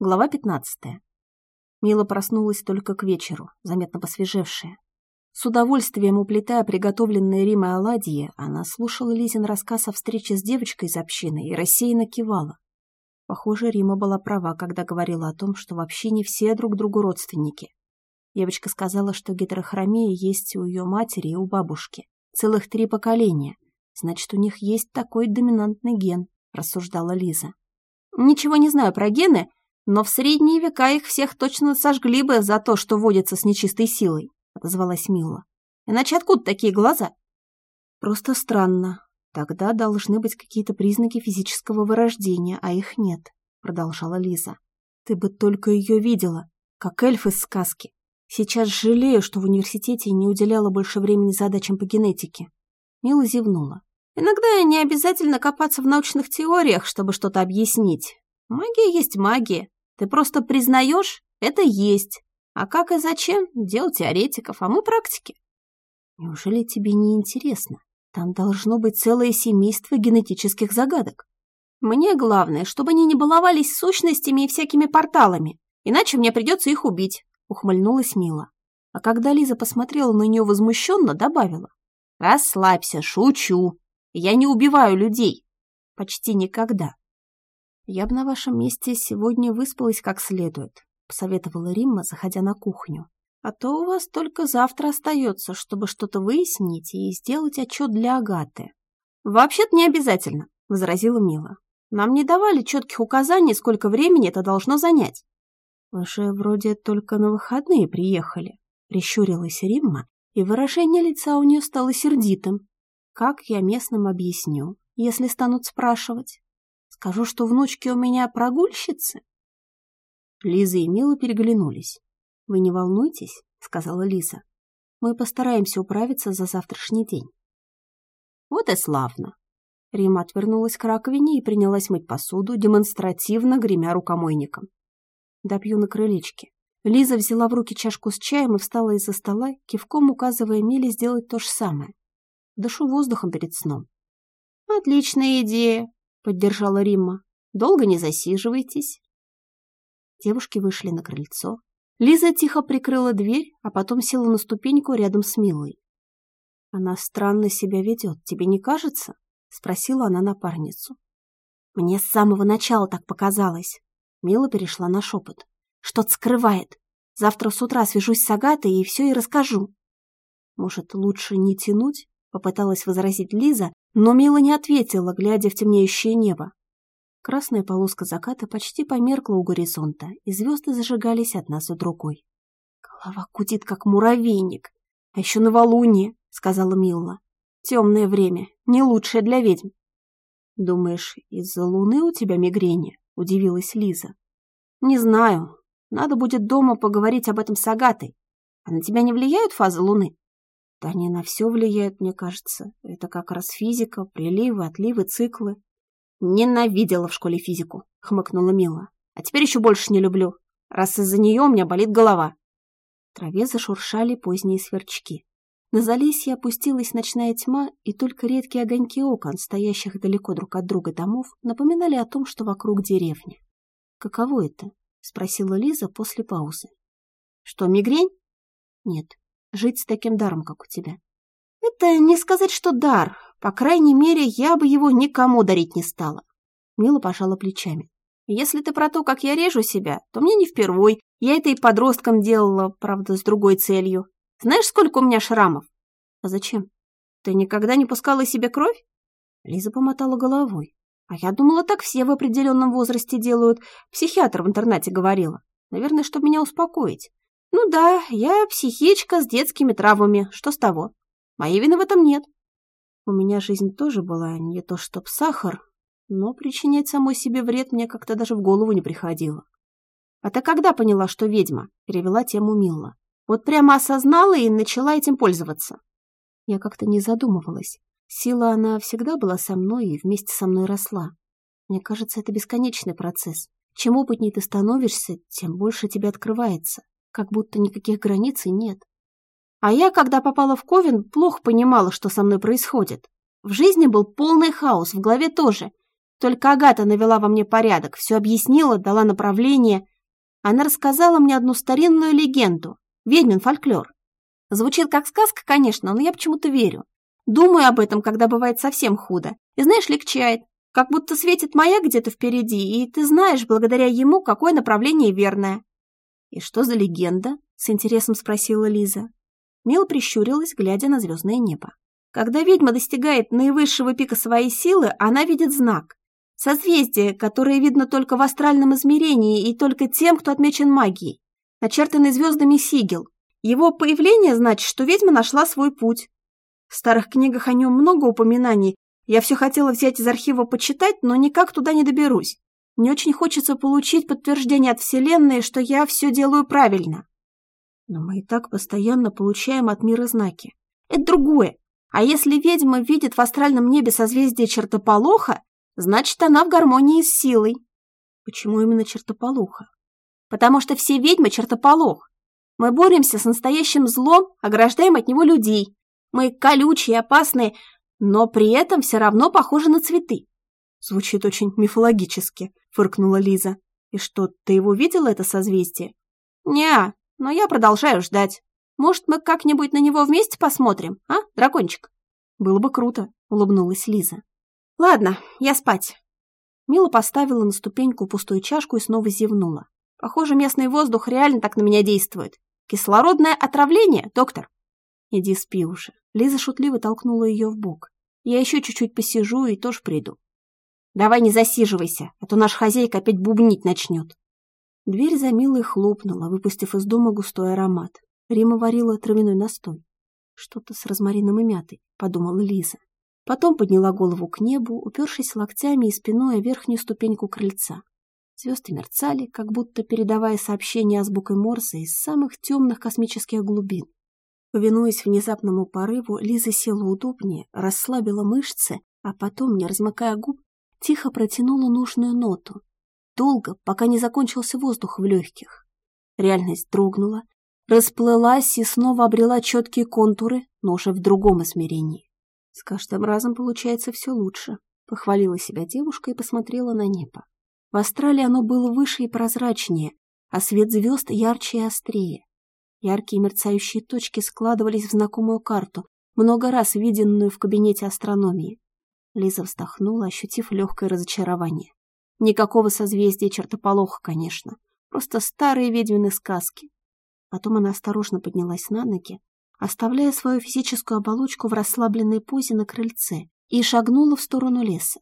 Глава 15. Мила проснулась только к вечеру, заметно посвежевшая. С удовольствием уплетая приготовленные Римой оладьи, она слушала Лизин рассказ о встрече с девочкой из общины и рассеянно кивала. Похоже, Рима была права, когда говорила о том, что вообще не все друг другу родственники. Девочка сказала, что гетерохромия есть у ее матери и у бабушки. Целых три поколения. Значит, у них есть такой доминантный ген, рассуждала Лиза. Ничего не знаю про гены, но в средние века их всех точно сожгли бы за то, что водятся с нечистой силой, отозвалась Мила. Иначе откуда такие глаза? Просто странно. Тогда должны быть какие-то признаки физического вырождения, а их нет, продолжала Лиза. Ты бы только ее видела, как эльф из сказки. Сейчас жалею, что в университете не уделяла больше времени задачам по генетике. Мила зевнула. Иногда не обязательно копаться в научных теориях, чтобы что-то объяснить. Магия есть магия. Ты просто признаешь, это есть. А как и зачем, дело теоретиков, а мы практики. Неужели тебе не интересно? Там должно быть целое семейство генетических загадок. Мне главное, чтобы они не баловались сущностями и всякими порталами, иначе мне придется их убить, ухмыльнулась Мила. А когда Лиза посмотрела на нее возмущенно, добавила. Расслабься, шучу. Я не убиваю людей. Почти никогда. «Я бы на вашем месте сегодня выспалась как следует», — посоветовала Римма, заходя на кухню. «А то у вас только завтра остается, чтобы что-то выяснить и сделать отчет для Агаты». «Вообще-то не обязательно», — возразила Мила. «Нам не давали четких указаний, сколько времени это должно занять». «Вы же вроде только на выходные приехали», — прищурилась Римма, и выражение лица у нее стало сердитым. «Как я местным объясню, если станут спрашивать?» Скажу, что внучки у меня прогульщицы?» Лиза и Мила переглянулись. «Вы не волнуйтесь», — сказала Лиза. «Мы постараемся управиться за завтрашний день». «Вот и славно!» Рима отвернулась к раковине и принялась мыть посуду, демонстративно гремя рукомойником. «Допью на крылечке». Лиза взяла в руки чашку с чаем и встала из-за стола, кивком указывая Миле сделать то же самое. Дышу воздухом перед сном. «Отличная идея!» — поддержала Римма. «Долго не засиживайтесь». Девушки вышли на крыльцо. Лиза тихо прикрыла дверь, а потом села на ступеньку рядом с Милой. «Она странно себя ведет, тебе не кажется?» — спросила она напарницу. «Мне с самого начала так показалось». Мила перешла на шепот. «Что-то скрывает. Завтра с утра свяжусь с Агатой и все ей расскажу». «Может, лучше не тянуть?» — попыталась возразить Лиза, но Мила не ответила, глядя в темнеющее небо. Красная полоска заката почти померкла у горизонта, и звезды зажигались одна за другой. «Голова кутит, как муравейник. А еще новолуние», — сказала Милла. «Темное время, не лучшее для ведьм». «Думаешь, из-за луны у тебя мигрени?» — удивилась Лиза. «Не знаю. Надо будет дома поговорить об этом с Агатой. А на тебя не влияют фазы луны?» Да они на все влияют, мне кажется. Это как раз физика, приливы, отливы, циклы. Ненавидела в школе физику, хмыкнула Мила. А теперь еще больше не люблю, раз из-за нее у меня болит голова. В траве зашуршали поздние сверчки. На залесье опустилась ночная тьма, и только редкие огоньки окон, стоящих далеко друг от друга домов, напоминали о том, что вокруг деревня. «Каково это?» — спросила Лиза после паузы. «Что, мигрень?» «Нет, жить с таким даром, как у тебя. Это не сказать, что дар. По крайней мере, я бы его никому дарить не стала. Мила пожала плечами. Если ты про то, как я режу себя, то мне не впервой. Я это и подростком делала, правда, с другой целью. Знаешь, сколько у меня шрамов? А зачем? Ты никогда не пускала себе кровь? Лиза помотала головой. А я думала, так все в определенном возрасте делают. Психиатр в интернате говорила. Наверное, чтобы меня успокоить. Ну да, я психичка с детскими травмами. Что с того? Моей вины в этом нет. У меня жизнь тоже была не то чтоб сахар, но причинять самой себе вред мне как-то даже в голову не приходило. А ты когда поняла, что ведьма? Перевела тему Милла. Вот прямо осознала и начала этим пользоваться. Я как-то не задумывалась. Сила, она всегда была со мной и вместе со мной росла. Мне кажется, это бесконечный процесс. Чем опытнее ты становишься, тем больше тебе открывается как будто никаких границ и нет. А я, когда попала в Ковен, плохо понимала, что со мной происходит. В жизни был полный хаос, в голове тоже. Только Агата навела во мне порядок, все объяснила, дала направление. Она рассказала мне одну старинную легенду, ведьмин фольклор. Звучит как сказка, конечно, но я почему-то верю. Думаю об этом, когда бывает совсем худо. И знаешь, легчает. Как будто светит маяк где-то впереди, и ты знаешь, благодаря ему, какое направление верное. «И что за легенда?» — с интересом спросила Лиза. Мила прищурилась, глядя на звездное небо. Когда ведьма достигает наивысшего пика своей силы, она видит знак. Созвездие, которое видно только в астральном измерении и только тем, кто отмечен магией. Начертанный звездами сигел. Его появление значит, что ведьма нашла свой путь. В старых книгах о нем много упоминаний. Я все хотела взять из архива почитать, но никак туда не доберусь. Мне очень хочется получить подтверждение от Вселенной, что я все делаю правильно. Но мы и так постоянно получаем от мира знаки. Это другое. А если ведьма видит в астральном небе созвездие чертополоха, значит, она в гармонии с силой. Почему именно чертополоха? Потому что все ведьмы чертополох. Мы боремся с настоящим злом, ограждаем от него людей. Мы колючие, опасные, но при этом все равно похожи на цветы. Звучит очень мифологически, фыркнула Лиза. И что, ты его видела, это созвездие? не но я продолжаю ждать. Может, мы как-нибудь на него вместе посмотрим, а, дракончик? Было бы круто, улыбнулась Лиза. Ладно, я спать. Мила поставила на ступеньку пустую чашку и снова зевнула. Похоже, местный воздух реально так на меня действует. Кислородное отравление, доктор. Иди спи уже. Лиза шутливо толкнула ее в бок. Я еще чуть-чуть посижу и тоже приду. Давай не засиживайся, а то наш хозяйка опять бубнить начнет. Дверь за Милой хлопнула, выпустив из дома густой аромат. Рима варила травяной настой. Что-то с розмарином и мятой, подумала Лиза. Потом подняла голову к небу, упершись локтями и спиной о верхнюю ступеньку крыльца. Звезды мерцали, как будто передавая сообщение азбукой Морзе из самых темных космических глубин. Повинуясь внезапному порыву, Лиза села удобнее, расслабила мышцы, а потом, не размыкая губ, тихо протянула нужную ноту. Долго, пока не закончился воздух в легких. Реальность дрогнула, расплылась и снова обрела четкие контуры, но уже в другом измерении. С каждым разом получается все лучше. Похвалила себя девушка и посмотрела на небо. В Австралии оно было выше и прозрачнее, а свет звезд ярче и острее. Яркие мерцающие точки складывались в знакомую карту, много раз виденную в кабинете астрономии. Лиза вздохнула, ощутив легкое разочарование. Никакого созвездия чертополоха, конечно, просто старые ведьмины сказки. Потом она осторожно поднялась на ноги, оставляя свою физическую оболочку в расслабленной позе на крыльце, и шагнула в сторону леса.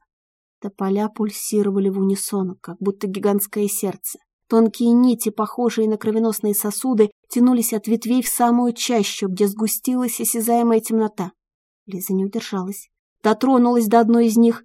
Тополя пульсировали в унисон, как будто гигантское сердце. Тонкие нити, похожие на кровеносные сосуды, тянулись от ветвей в самую чащу, где сгустилась осязаемая темнота. Лиза не удержалась. Дотронулась до одной из них,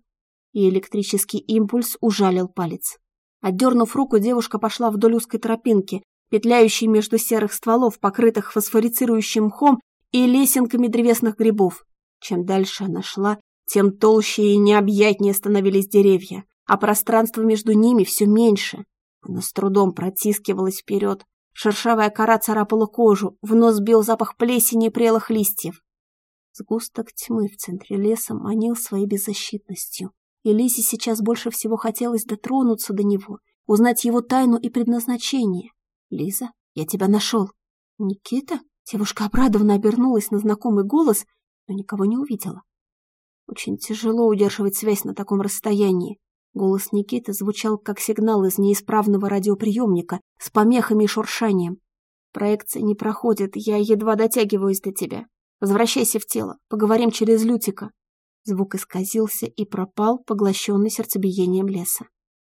и электрический импульс ужалил палец. Отдернув руку, девушка пошла вдоль узкой тропинки, петляющей между серых стволов, покрытых фосфорицирующим мхом и лесенками древесных грибов. Чем дальше она шла, тем толще и необъятнее становились деревья, а пространство между ними все меньше. Она с трудом протискивалась вперед. Шершавая кора царапала кожу, в нос бил запах плесени и прелых листьев. Сгусток тьмы в центре леса манил своей беззащитностью, и Лизе сейчас больше всего хотелось дотронуться до него, узнать его тайну и предназначение. «Лиза, я тебя нашел». «Никита?» Девушка обрадованно обернулась на знакомый голос, но никого не увидела. Очень тяжело удерживать связь на таком расстоянии. Голос Никиты звучал как сигнал из неисправного радиоприемника с помехами и шуршанием. «Проекция не проходит, я едва дотягиваюсь до тебя. Возвращайся в тело, поговорим через Лютика». Звук исказился и пропал, поглощенный сердцебиением леса.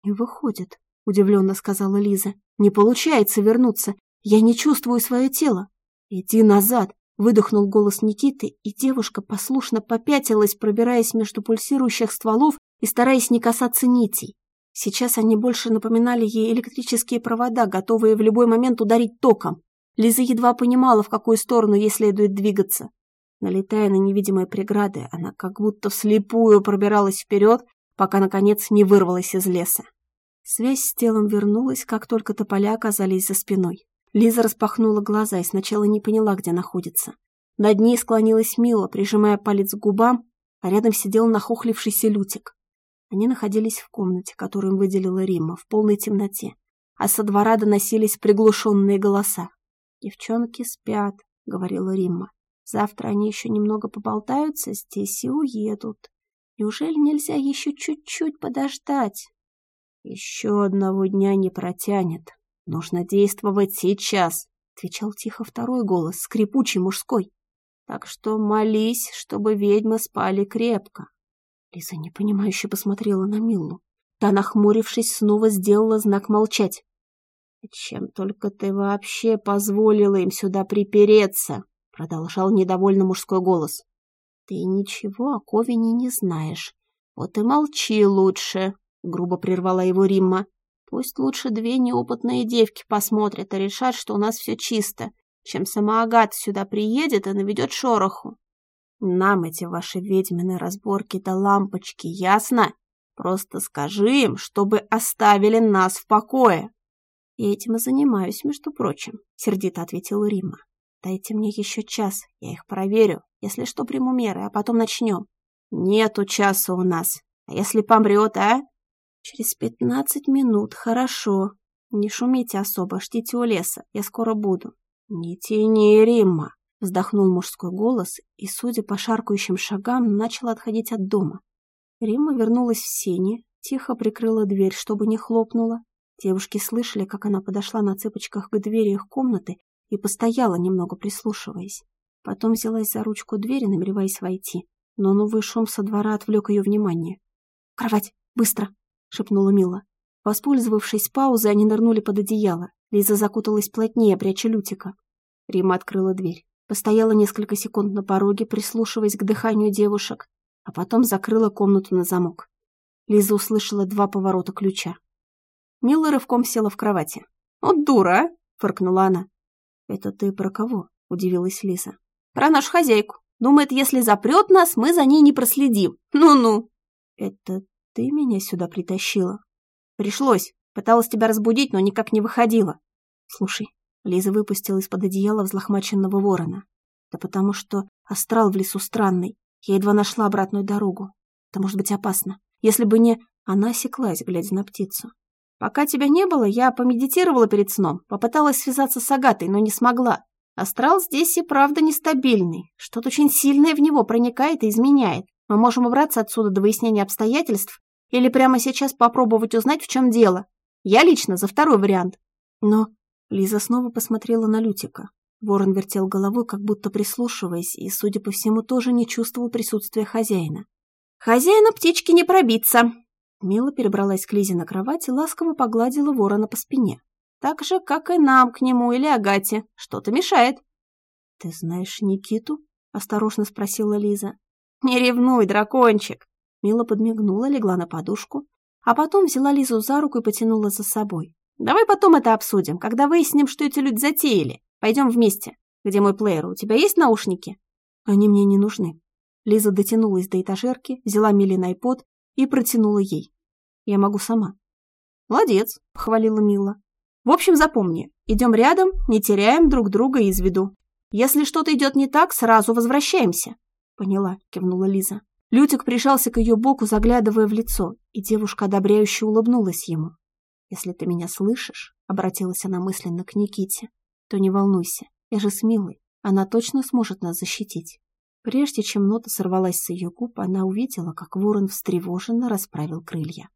«Не выходит», — удивленно сказала Лиза. «Не получается вернуться. Я не чувствую свое тело». «Иди назад», — выдохнул голос Никиты, и девушка послушно попятилась, пробираясь между пульсирующих стволов и стараясь не касаться нитей. Сейчас они больше напоминали ей электрические провода, готовые в любой момент ударить током. Лиза едва понимала, в какую сторону ей следует двигаться. Налетая на невидимые преграды, она как будто вслепую пробиралась вперед, пока, наконец, не вырвалась из леса. Связь с телом вернулась, как только тополя оказались за спиной. Лиза распахнула глаза и сначала не поняла, где находится. Над ней склонилась Мила, прижимая палец к губам, а рядом сидел нахохлившийся Лютик. Они находились в комнате, которую им выделила Римма, в полной темноте. а со двора доносились приглушенные голоса. «Девчонки спят», — говорила Римма. «Завтра они еще немного поболтаются здесь и уедут. Неужели нельзя еще чуть-чуть подождать?» «Еще одного дня не протянет. Нужно действовать сейчас», — отвечал тихо второй голос, скрипучий мужской. «Так что молись, чтобы ведьмы спали крепко». Лиза непонимающе посмотрела на Миллу. Та, нахмурившись, снова сделала знак молчать. «Чем только ты вообще позволила им сюда припереться?» — продолжал недовольно мужской голос. «Ты ничего о Ковине не знаешь. Вот и молчи лучше», — грубо прервала его Римма. «Пусть лучше две неопытные девки посмотрят и решат, что у нас все чисто, чем сама Агата сюда приедет и наведет шороху. Нам эти ваши ведьмины разборки да лампочки, ясно? Просто скажи им, чтобы оставили нас в покое. И этим и занимаюсь, между прочим, сердито ответила Римма. Дайте мне еще час, я их проверю. Если что, приму меры, а потом начнем. Нету часа у нас. А если помрет, а? Через пятнадцать минут, хорошо. Не шумите особо, ждите у леса, я скоро буду. Не тяни, Римма, вздохнул мужской голос и, судя по шаркающим шагам, начал отходить от дома. Римма вернулась в сене, тихо прикрыла дверь, чтобы не хлопнула. Девушки слышали, как она подошла на цыпочках к двери их комнаты и постояла, немного прислушиваясь. Потом взялась за ручку двери, намереваясь войти, но новый шум со двора отвлек ее внимание. «Кровать! Быстро!» — шепнула Мила. Воспользовавшись паузой, они нырнули под одеяло. Лиза закуталась плотнее, пряча Лютика. Рима открыла дверь. Постояла несколько секунд на пороге, прислушиваясь к дыханию девушек, а потом закрыла комнату на замок. Лиза услышала два поворота ключа. Мила рывком села в кровати. «Вот дура, а!» — фыркнула она. «Это ты про кого?» — удивилась Лиза. «Про нашу хозяйку. Думает, если запрет нас, мы за ней не проследим. Ну-ну!» «Это ты меня сюда притащила?» «Пришлось. Пыталась тебя разбудить, но никак не выходила. Слушай, Лиза выпустила из-под одеяла взлохмаченного ворона. Да потому что астрал в лесу странный. Я едва нашла обратную дорогу. Это может быть опасно. Если бы не... Она осеклась, глядя на птицу. Пока тебя не было, я помедитировала перед сном, попыталась связаться с Агатой, но не смогла. Астрал здесь и правда нестабильный. Что-то очень сильное в него проникает и изменяет. Мы можем убраться отсюда до выяснения обстоятельств или прямо сейчас попробовать узнать, в чем дело. Я лично за второй вариант. Но Лиза снова посмотрела на Лютика. Ворон вертел головой, как будто прислушиваясь, и, судя по всему, тоже не чувствовал присутствия хозяина. «Хозяина птички не пробиться!» Мила перебралась к Лизе на кровать и ласково погладила ворона по спине. «Так же, как и нам к нему или Агате. Что-то мешает». «Ты знаешь Никиту?» — осторожно спросила Лиза. «Не ревнуй, дракончик!» Мила подмигнула, легла на подушку, а потом взяла Лизу за руку и потянула за собой. «Давай потом это обсудим, когда выясним, что эти люди затеяли. Пойдем вместе. Где мой плеер? У тебя есть наушники?» «Они мне не нужны». Лиза дотянулась до этажерки, взяла Милин айпод и протянула ей. «Я могу сама». «Молодец», — похвалила Мила. «В общем, запомни, идем рядом, не теряем друг друга из виду. Если что-то идет не так, сразу возвращаемся». «Поняла», — кивнула Лиза. Лютик прижался к ее боку, заглядывая в лицо, и девушка одобряюще улыбнулась ему. «Если ты меня слышишь», — обратилась она мысленно к Никите, то не волнуйся, я же с Милой, она точно сможет нас защитить. Прежде чем нота сорвалась с ее губ, она увидела, как ворон встревоженно расправил крылья.